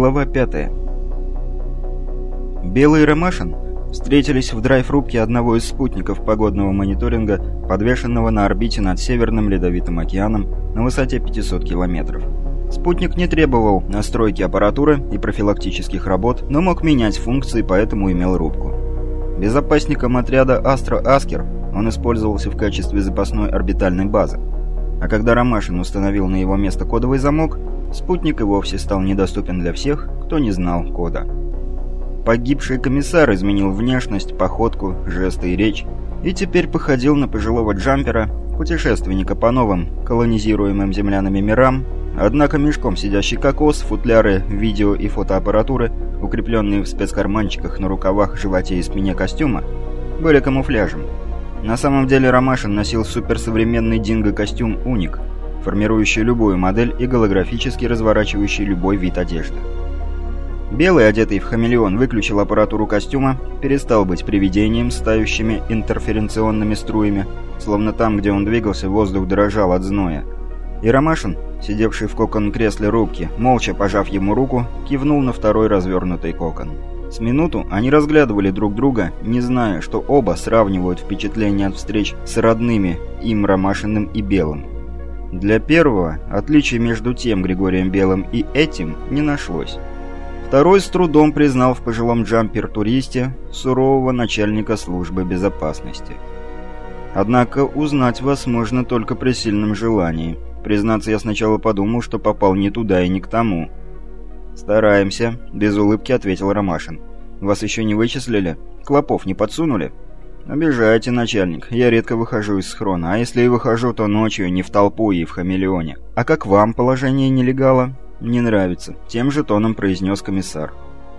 Глава 5 Белый Ромашин встретились в драйв-рубке одного из спутников погодного мониторинга, подвешенного на орбите над Северным Ледовитым океаном на высоте 500 километров. Спутник не требовал настройки аппаратуры и профилактических работ, но мог менять функции, поэтому имел рубку. Безопасником отряда «Астро Аскер» он использовался в качестве запасной орбитальной базы. А когда Ромашин установил на его место кодовый замок, спутник и вовсе стал недоступен для всех, кто не знал кода. Погибший комиссар изменил внешность, походку, жесты и речь, и теперь походил на пожилого джампера, путешественника по новым, колонизируемым землянами мирам, однако мешком сидящий кокос, футляры, видео и фотоаппаратуры, укрепленные в спецкарманчиках на рукавах, животе и спине костюма, были камуфляжем. На самом деле Ромашин носил суперсовременный динго-костюм «Уник», формирующий любую модель и голографически разворачивающий любой вид одежды. Белый, одетый в хамелеон, выключил аппаратуру костюма, перестал быть привидением с тающими интерференционными струями, словно там, где он двигался, воздух дрожал от зноя. И Ромашин, сидевший в кокон-кресле рубки, молча пожав ему руку, кивнул на второй развернутый кокон. С минуту они разглядывали друг друга, не зная, что оба сравнивают впечатления от встреч с родными, им Ромашиным и Белым. Для первого отличия между тем Григорием Белым и этим не нашлось. Второй с трудом признал в пожилом джампер-туристе сурового начальника службы безопасности. Однако узнать вас можно только при сильном желании. Признаться, я сначала подумал, что попал не туда и не к тому. «Стараемся», — без улыбки ответил Ромашин. «Вас еще не вычислили? Клопов не подсунули?» «Обижаете, начальник. Я редко выхожу из схрона, а если и выхожу, то ночью, не в толпу и в хамелеоне. А как вам положение нелегала?» «Не нравится», — тем же тоном произнес комиссар.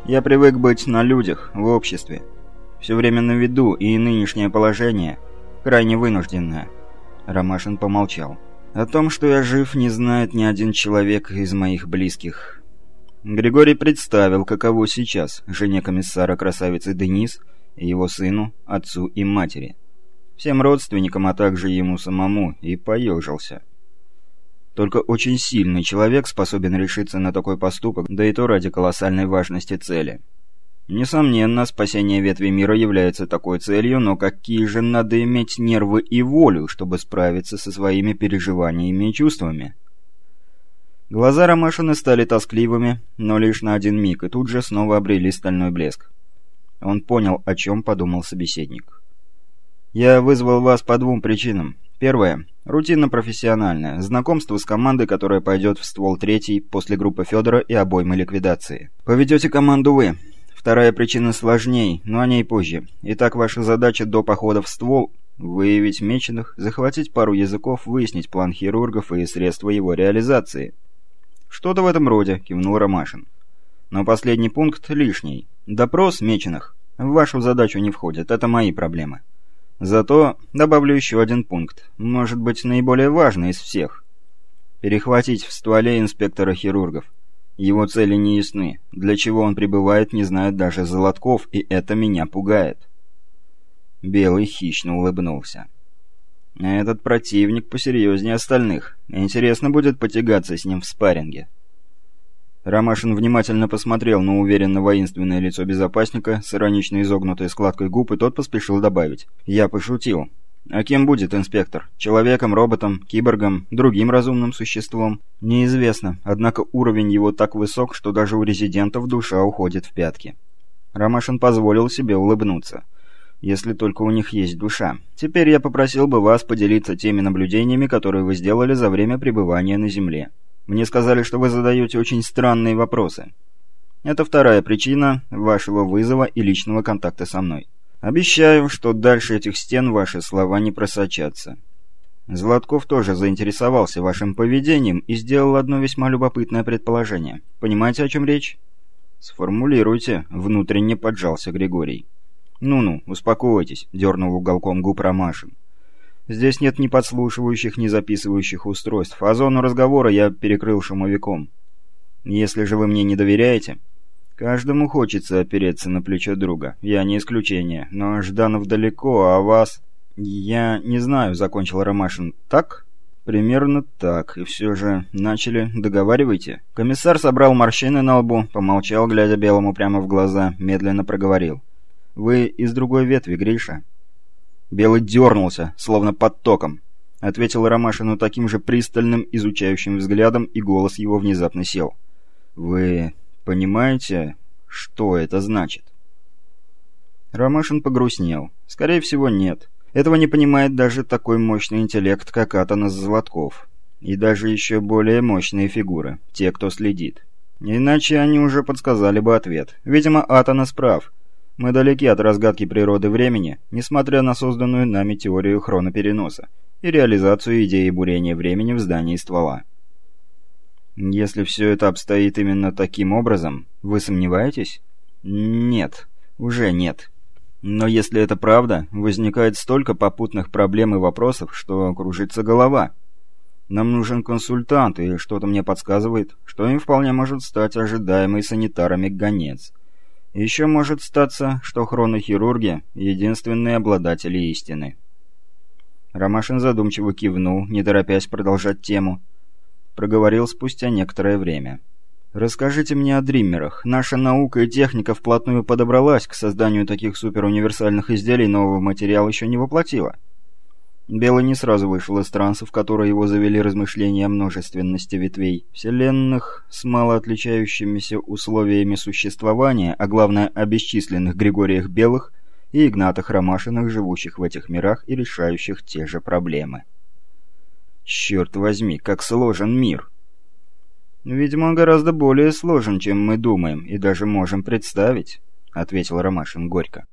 «Я привык быть на людях, в обществе. Все время на виду, и нынешнее положение крайне вынужденное». Ромашин помолчал. «О том, что я жив, не знает ни один человек из моих близких». Григорий представил, каково сейчас жене комиссара красавицы Денис его сыну, отцу и матери. Всем родственникам, а также ему самому, и поежился. Только очень сильный человек способен решиться на такой поступок, да и то ради колоссальной важности цели. Несомненно, спасение ветви мира является такой целью, но какие же надо иметь нервы и волю, чтобы справиться со своими переживаниями и чувствами? Глаза Ромашины стали тоскливыми, но лишь на один миг, и тут же снова обрели стальной блеск. Он понял, о чем подумал собеседник. «Я вызвал вас по двум причинам. Первое. Рутинно-профессиональное. Знакомство с командой, которая пойдет в ствол третий после группы Федора и обоймы ликвидации. Поведете команду вы. Вторая причина сложней, но о ней позже. Итак, ваша задача до похода в ствол – выявить меченых, захватить пару языков, выяснить план хирургов и средства его реализации. «Что-то в этом роде», – кивнул Ромашин. «Но последний пункт лишний. Допрос меченых в вашу задачу не входит, это мои проблемы». Зато добавлю еще один пункт, может быть, наиболее важный из всех. Перехватить в стволе инспектора хирургов. Его цели не ясны. Для чего он прибывает, не знает даже Золотков, и это меня пугает. Белый хищно улыбнулся. Этот противник посерьезнее остальных. Интересно будет потягаться с ним в спарринге. Ромашин внимательно посмотрел на уверенно воинственное лицо безопасника с иронично изогнутой складкой губ, и тот поспешил добавить. «Я пошутил. А кем будет инспектор? Человеком, роботом, киборгом, другим разумным существом? Неизвестно, однако уровень его так высок, что даже у резидентов душа уходит в пятки». Ромашин позволил себе улыбнуться. «Если только у них есть душа. Теперь я попросил бы вас поделиться теми наблюдениями, которые вы сделали за время пребывания на Земле». Мне сказали, что вы задаете очень странные вопросы. Это вторая причина вашего вызова и личного контакта со мной. Обещаю, что дальше этих стен ваши слова не просочатся. Златков тоже заинтересовался вашим поведением и сделал одно весьма любопытное предположение. Понимаете, о чем речь? Сформулируйте, внутренне поджался Григорий. Ну-ну, успокойтесь, дернул уголком губ Ромашин. Здесь нет ни подслушивающих, ни записывающих устройств, а зону разговора я перекрыл шумовиком. Если же вы мне не доверяете... Каждому хочется опереться на плечо друга. Я не исключение. Но Жданов далеко, а вас... Я не знаю, закончил Ромашин. Так? Примерно так. И все же начали. Договаривайте. Комиссар собрал морщины на лбу, помолчал, глядя Белому прямо в глаза, медленно проговорил. «Вы из другой ветви, Гриша?» Белый дернулся, словно под током. Ответил Ромашину таким же пристальным, изучающим взглядом, и голос его внезапно сел. «Вы понимаете, что это значит?» Ромашин погрустнел. «Скорее всего, нет. Этого не понимает даже такой мощный интеллект, как Атанас Златков. И даже еще более мощные фигуры, те, кто следит. Иначе они уже подсказали бы ответ. Видимо, Атанас прав. Мы далеки от разгадки природы времени, несмотря на созданную нами теорию хронопереноса и реализацию идеи бурения времени в здании ствола. Если все это обстоит именно таким образом, вы сомневаетесь? Нет, уже нет. Но если это правда, возникает столько попутных проблем и вопросов, что кружится голова. Нам нужен консультант, и что-то мне подсказывает, что им вполне может стать ожидаемый санитарами гонец. Еще может статься, что хронохирурги — единственные обладатели истины. Ромашин задумчиво кивнул, не торопясь продолжать тему. Проговорил спустя некоторое время. Расскажите мне о дриммерах. Наша наука и техника вплотную подобралась к созданию таких суперуниверсальных изделий, но материал еще не воплотила. Белый не сразу вышел из транса, в который его завели размышления о множественности ветвей, вселенных с мало отличающимися условиями существования, а главное о бесчисленных Григориях Белых и Игнатах Ромашиных, живущих в этих мирах и решающих те же проблемы. Черт возьми, как сложен мир! «Видимо, гораздо более сложен, чем мы думаем, и даже можем представить», — ответил Ромашин горько.